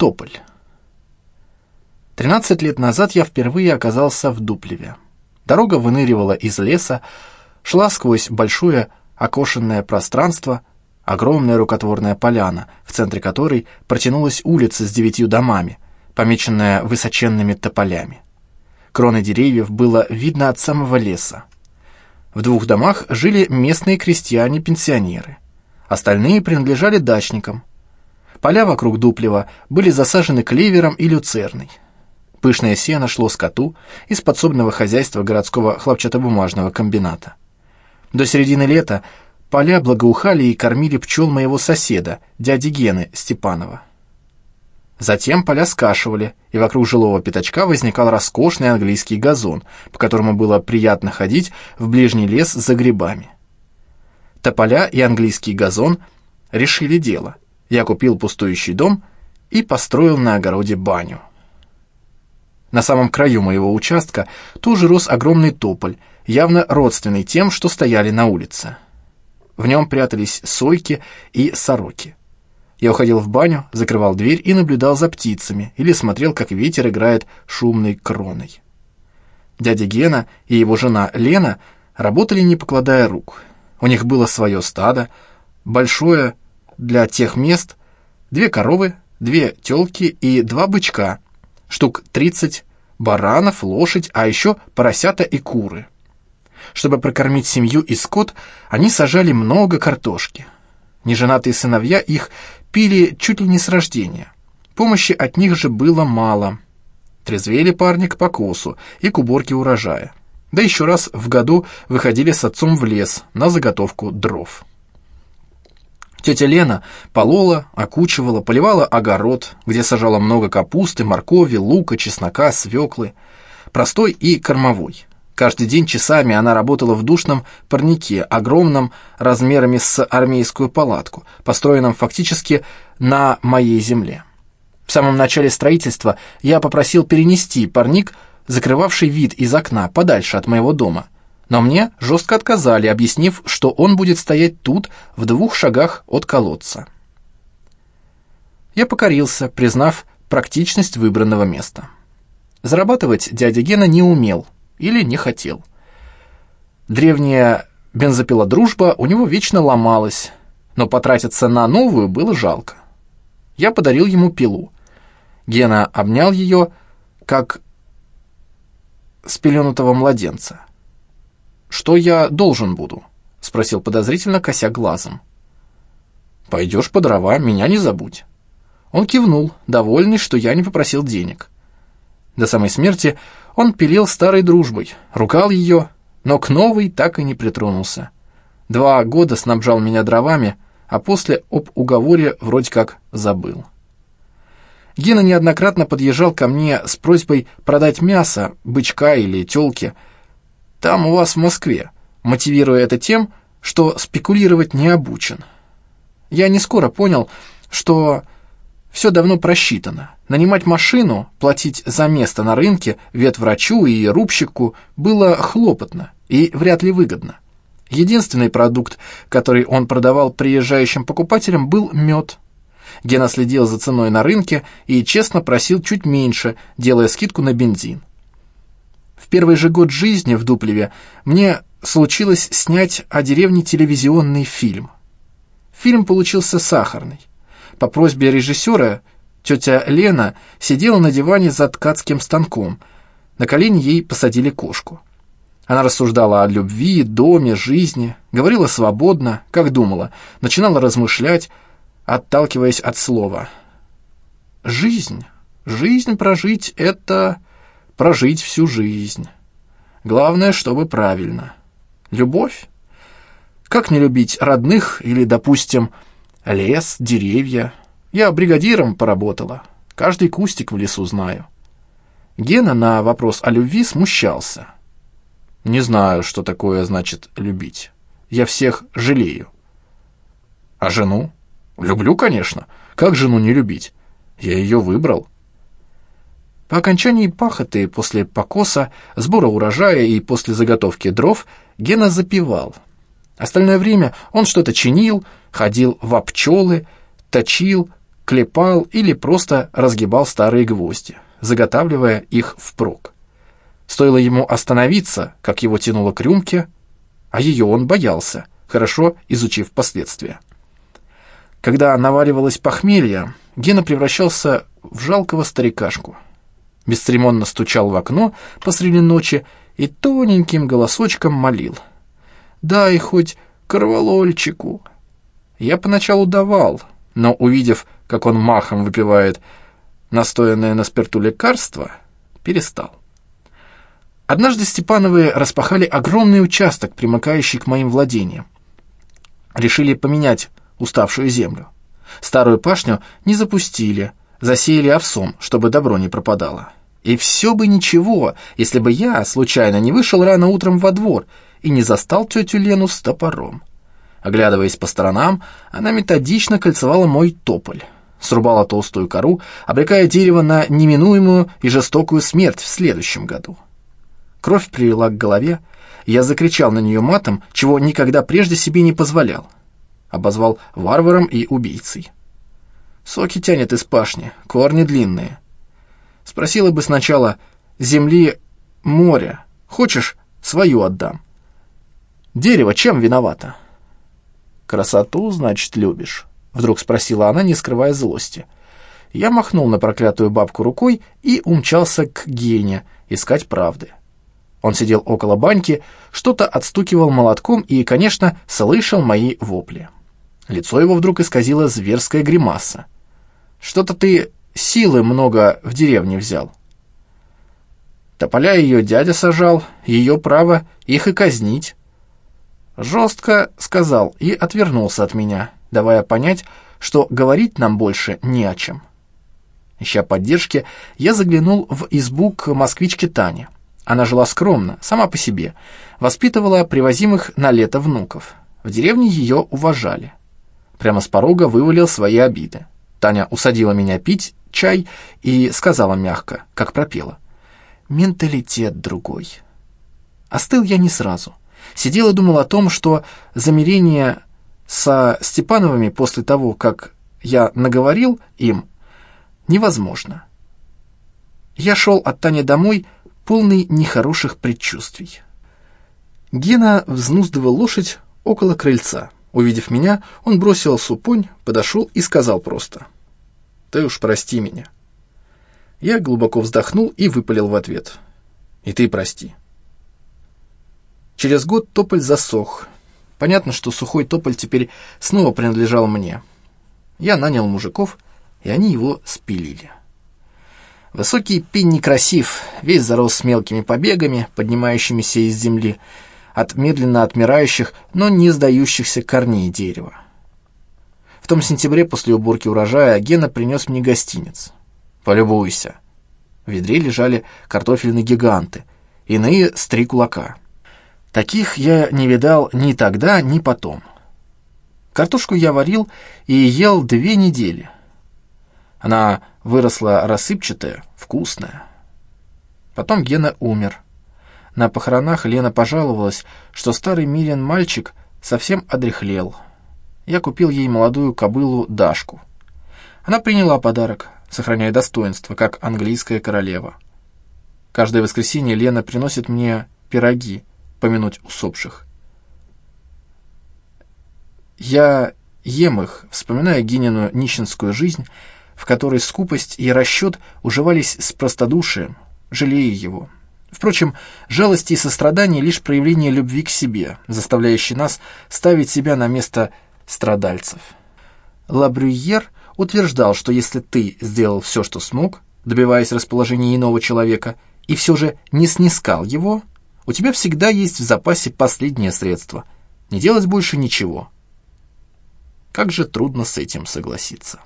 Тополь. Тринадцать лет назад я впервые оказался в Дуплеве. Дорога выныривала из леса, шла сквозь большое окошенное пространство, огромная рукотворная поляна, в центре которой протянулась улица с девятью домами, помеченная высоченными тополями. Кроны деревьев было видно от самого леса. В двух домах жили местные крестьяне-пенсионеры. Остальные принадлежали дачникам. Поля вокруг Дуплева были засажены клевером и люцерной. Пышное сено шло скоту из подсобного хозяйства городского хлопчатобумажного комбината. До середины лета поля благоухали и кормили пчел моего соседа, дяди Гены Степанова. Затем поля скашивали, и вокруг жилого пятачка возникал роскошный английский газон, по которому было приятно ходить в ближний лес за грибами. Тополя и английский газон решили дело. Я купил пустующий дом и построил на огороде баню. На самом краю моего участка тоже рос огромный тополь, явно родственный тем, что стояли на улице. В нем прятались сойки и сороки. Я уходил в баню, закрывал дверь и наблюдал за птицами или смотрел, как ветер играет шумной кроной. Дядя Гена и его жена Лена работали, не покладая рук. У них было свое стадо, большое для тех мест, две коровы, две телки и два бычка, штук тридцать баранов, лошадь, а еще поросята и куры. Чтобы прокормить семью и скот, они сажали много картошки. Неженатые сыновья их пили чуть ли не с рождения. Помощи от них же было мало. Трезвели парни к покосу и к уборке урожая. Да еще раз в году выходили с отцом в лес на заготовку дров. Тетя Лена полола, окучивала, поливала огород, где сажала много капусты, моркови, лука, чеснока, свеклы. Простой и кормовой. Каждый день часами она работала в душном парнике, огромном размерами с армейскую палатку, построенном фактически на моей земле. В самом начале строительства я попросил перенести парник, закрывавший вид из окна, подальше от моего дома. Но мне жестко отказали, объяснив, что он будет стоять тут, в двух шагах от колодца. Я покорился, признав практичность выбранного места. Зарабатывать дядя Гена не умел – или не хотел. Древняя бензопила «Дружба» у него вечно ломалась, но потратиться на новую было жалко. Я подарил ему пилу. Гена обнял ее, как спеленутого младенца. «Что я должен буду?» — спросил подозрительно, кося глазом. «Пойдешь по дрова, меня не забудь». Он кивнул, довольный, что я не попросил денег. До самой смерти он пилил старой дружбой, ругал ее, но к новой так и не притронулся. Два года снабжал меня дровами, а после об уговоре вроде как забыл. Гена неоднократно подъезжал ко мне с просьбой продать мясо, бычка или тёлки. Там у вас в Москве, мотивируя это тем, что спекулировать не обучен. Я не скоро понял, что все давно просчитано. Нанимать машину, платить за место на рынке, ветврачу и рубщику было хлопотно и вряд ли выгодно. Единственный продукт, который он продавал приезжающим покупателям, был мед. Гена следил за ценой на рынке и честно просил чуть меньше, делая скидку на бензин. В первый же год жизни в Дуплеве мне случилось снять о деревне телевизионный фильм. Фильм получился сахарный. По просьбе режиссера тетя Лена сидела на диване за ткацким станком. На колени ей посадили кошку. Она рассуждала о любви, доме, жизни, говорила свободно, как думала, начинала размышлять, отталкиваясь от слова. «Жизнь, жизнь прожить — это прожить всю жизнь. Главное, чтобы правильно. Любовь? Как не любить родных или, допустим, Лес, деревья. Я бригадиром поработала. Каждый кустик в лесу знаю. Гена на вопрос о любви смущался. Не знаю, что такое значит любить. Я всех жалею. А жену? Люблю, конечно. Как жену не любить? Я ее выбрал. По окончании пахоты, после покоса, сбора урожая и после заготовки дров Гена запивал — Остальное время он что-то чинил, ходил в пчелы, точил, клепал или просто разгибал старые гвозди, заготавливая их впрок. Стоило ему остановиться, как его тянуло к рюмке, а ее он боялся, хорошо изучив последствия. Когда наваливалось похмелье, Гена превращался в жалкого старикашку. Бесцеремонно стучал в окно посреди ночи и тоненьким голосочком молил. «Дай хоть корвалольчику». Я поначалу давал, но, увидев, как он махом выпивает настоянное на спирту лекарство, перестал. Однажды Степановы распахали огромный участок, примыкающий к моим владениям. Решили поменять уставшую землю. Старую пашню не запустили, засеяли овсом, чтобы добро не пропадало. И все бы ничего, если бы я случайно не вышел рано утром во двор и не застал тетю Лену с топором. Оглядываясь по сторонам, она методично кольцевала мой тополь, срубала толстую кору, обрекая дерево на неминуемую и жестокую смерть в следующем году. Кровь прилила к голове. Я закричал на нее матом, чего никогда прежде себе не позволял. Обозвал варваром и убийцей. Соки тянет из пашни, корни длинные. Спросила бы сначала, земли, моря, хочешь, свою отдам. Дерево чем виновато? Красоту, значит, любишь? Вдруг спросила она, не скрывая злости. Я махнул на проклятую бабку рукой и умчался к Гене искать правды. Он сидел около баньки, что-то отстукивал молотком и, конечно, слышал мои вопли. Лицо его вдруг исказило зверская гримаса. «Что-то ты силы много в деревне взял». Тополя ее дядя сажал, ее право их и казнить. Жестко сказал и отвернулся от меня, давая понять, что говорить нам больше не о чем. Ища поддержки, я заглянул в избу к москвичке Тане. Она жила скромно, сама по себе, воспитывала привозимых на лето внуков. В деревне ее уважали. Прямо с порога вывалил свои обиды. Таня усадила меня пить чай и сказала мягко, как пропела. «Менталитет другой». Остыл я не сразу. Сидел и думал о том, что замерение со Степановыми после того, как я наговорил им, невозможно. Я шел от Тани домой, полный нехороших предчувствий. Гена взнуздывал лошадь около крыльца. Увидев меня, он бросил супонь, подошел и сказал просто «Ты уж прости меня». Я глубоко вздохнул и выпалил в ответ «И ты прости». Через год тополь засох. Понятно, что сухой тополь теперь снова принадлежал мне. Я нанял мужиков, и они его спилили. Высокий пень некрасив, весь зарос мелкими побегами, поднимающимися из земли, от медленно отмирающих, но не сдающихся корней дерева. В том сентябре после уборки урожая Гена принес мне гостиниц. «Полюбуйся». В ведре лежали картофельные гиганты, иные — с три кулака. Таких я не видал ни тогда, ни потом. Картошку я варил и ел две недели — она выросла рассыпчатая, вкусная. Потом Гена умер. На похоронах Лена пожаловалась, что старый Мирин мальчик совсем одряхлел. Я купил ей молодую кобылу Дашку. Она приняла подарок, сохраняя достоинство, как английская королева. Каждое воскресенье Лена приносит мне пироги, помянуть усопших. Я ем их, вспоминая Гинину нищенскую жизнь, в которой скупость и расчет уживались с простодушием, жалея его. Впрочем, жалость и сострадание — лишь проявление любви к себе, заставляющие нас ставить себя на место страдальцев. Лабрюйер утверждал, что если ты сделал все, что смог, добиваясь расположения иного человека, и все же не снискал его, у тебя всегда есть в запасе последнее средство — не делать больше ничего. Как же трудно с этим согласиться.